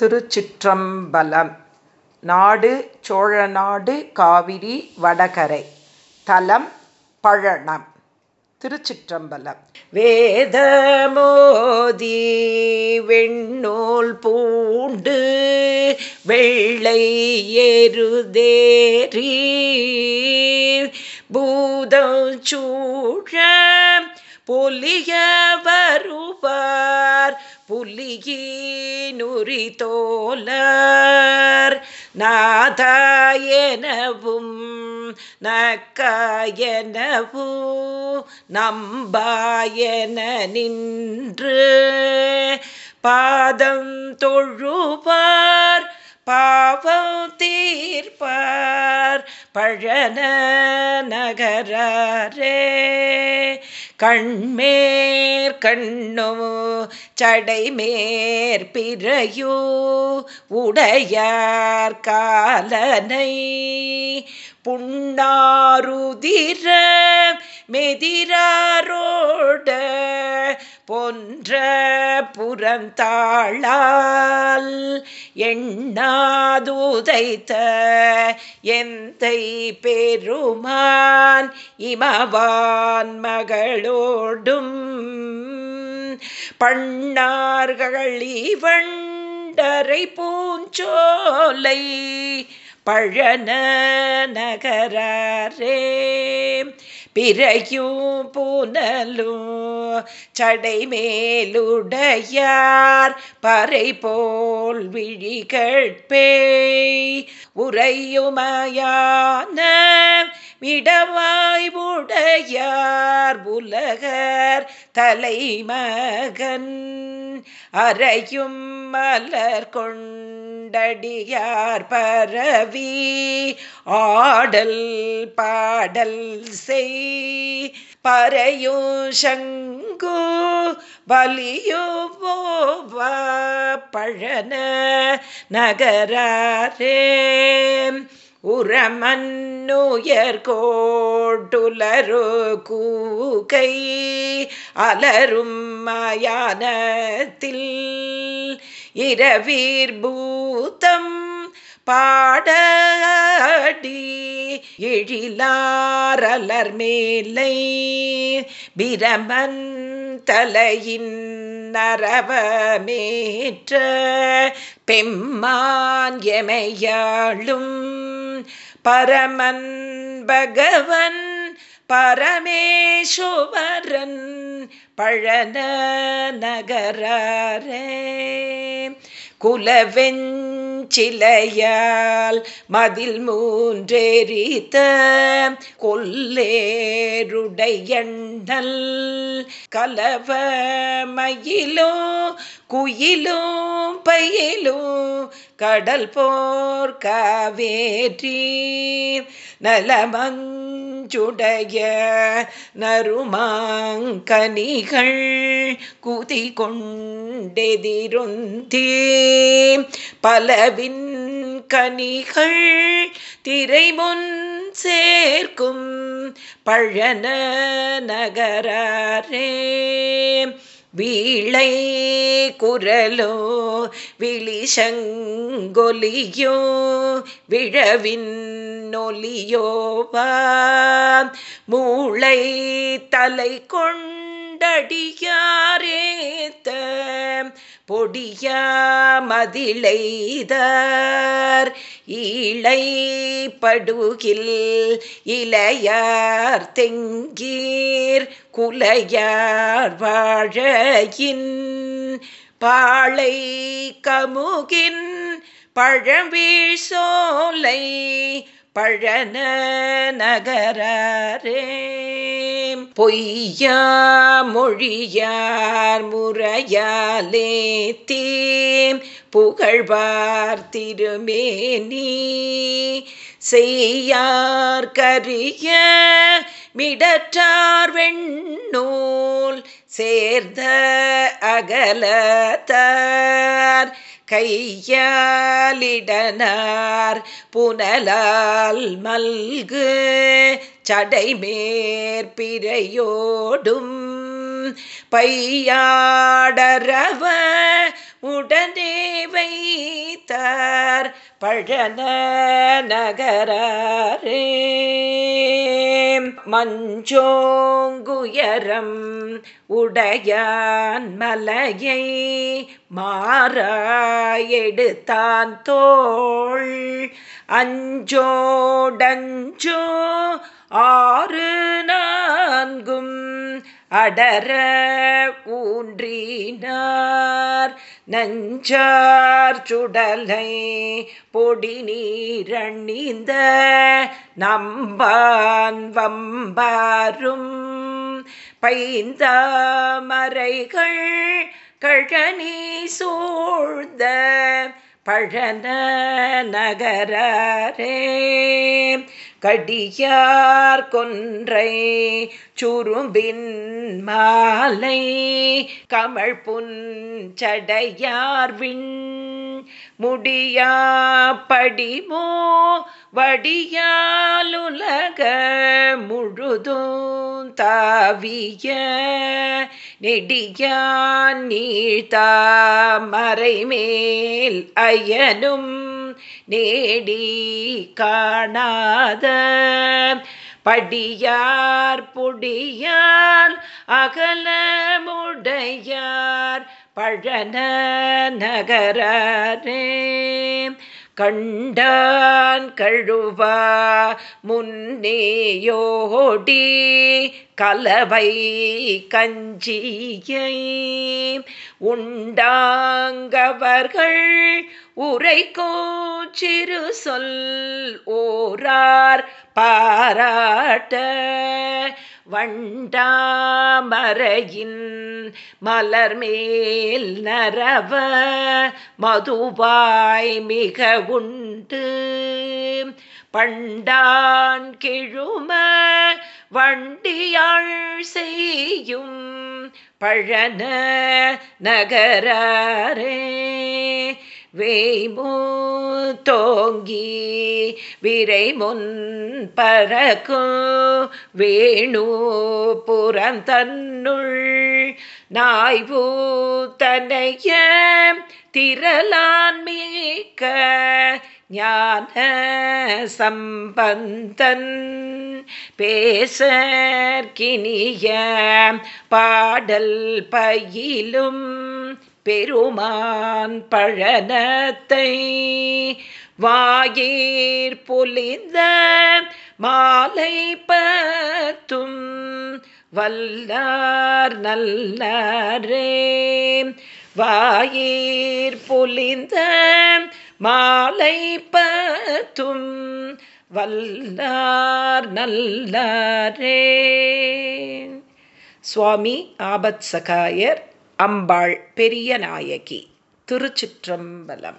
திருச்சிற்றம்பலம். நாடு சோழநாடு காவிரி வடகரை. தலம் பழனம். திருச்சிற்றம்பலம். வேதமோதி வெண்ணூல் பூண்டு வெள்ளை எருதேரி பூதம் சூழ பொலிய வருவார் தோலர் நாதாயனவும் நக்காயனவு நம்பாயன நின்று பாதம் தொழுவார் பாவம் தீர்ப்பார் பழன நகரே கண்மேற் கண்ணோ சடை பிறையோ உடையார் காலனை புண்ணாருதிர மெதிராரோட பொன்ற புறந்தாளால் எண்ணாதுதைத்த எந்தை பெருமான் இமவான் மகளோடும் பண்ணார்கள் இவண்டரை பூஞ்சோலை பழன நகரே பிறையும் பூனலும் சடை மேலுடையார் பறை போல் விழிகட்பேய் உரையுமையான விடவாய் உடையார் உலகர் தலைமகன். அறையும் மலர் கொண்டடியார் பரவி ஆடல் பாடல் செய். பறையும் சங்கு வலியோ பழன நகரே உரமன்னுயர் கோட்டுலரு கூகை அலரும் மயானத்தில். இரவீர் பூத்தம் பாடடி எழிலாரலர் மேலை. பிரமன் தலையின் நரவமேற்ற பெம்மான் எமையாளும் பரமன் பகவன் பரமேஸ்வரன் பழன நகரே குலவெஞ்ச சிலையால் மதில் மூன்றேரித்த கொல்லேருடையண்டல் கலவ மயிலும் குயிலும் பயிலும் கடல் போர் காவேற்றி நெஞ்சுடைய நருமாங்கனிகள் குதி கொண்டெதிருந்தே பலவின் கனிகள் திரைமுன் சேர்க்கும் பழன நகரே வீளை குரலோ விழிசங்கொலியோ விழவின் நொலியோவா மூளை தலை கொண்ட கொண்டடியாரேத்த பொடிய மதிலைதார் இளை படுகில் இளையார் தெங்கீர் குலையார் வாழையின் பாழை கமுகின் பழவீழ் சோலை பழன நகரே பொய்யா மொழியார் முறையாலே தீம். புகழ்வார் திருமேனி. செய்யார் கரிய மிடற்றார் வெண்ணூல். சேர்ந்த அகலத்தார். கையாலிடனார் புனலால் மல்கு சடைமேற்பிரையோடும் பையாடரவ உடனே வைத்தார் பழன நகரே மஞ்சோங்குயரம் உடையான் மலையை மாறாயெடுத்தான் தோள். அஞ்சோடஞ்சோ ஆறு நான்கும் அடர ஊன்றினார் நஞ்சார் சுடலை பொடி நீரணிந்த நம்பான் வம்பாரும் பைந்தாமரைகள் கழனி சூழ்ந்த பழன நகரே கடியார் கொன்றை சுரும்பின் மாலை கமல் புஞ்சடையார் விண் முடியா படிமோ வடியாலுலக முழுதும் தாவிய நெடியான் நீழ்த்தா மறைமேல் அயனும் நேடி காணாத படியார் புடியார் அகலமுடையார் பழன நகரே கண்டான் கழுவா முன்னேயோடி கலவை கஞ்சியை. உண்டாங்கவர்கள் உரைக்கோ சிறு சொல் ஓரார் பாராட்ட வண்டாமரையின் மலர் மேல் நரவ மதுவாய் மிக உண்டு. பண்டான் கிழும வண்டியாள் செய்யும் பழன நகரே வேமு விரை முன் பறக்கு வேணு புறம் தன்னுள் நாய்வூத்தனைய திரளான்மிக்க ஞான சம்பந்தன் பேசற்கினிய பாடல் பயிலும் பெருமான் பழனத்தை வாயீர் பொலிந்த மாலை பத்தும் வல்லார் நல்லரே வாயீர் பொலிந்த மாலை பத்தும் வல்லார் நல்லரே சுவாமி ஆபத் சகாயர் அம்பாள் பெரிய நாயகி திருச்சிற்றம்பலம்.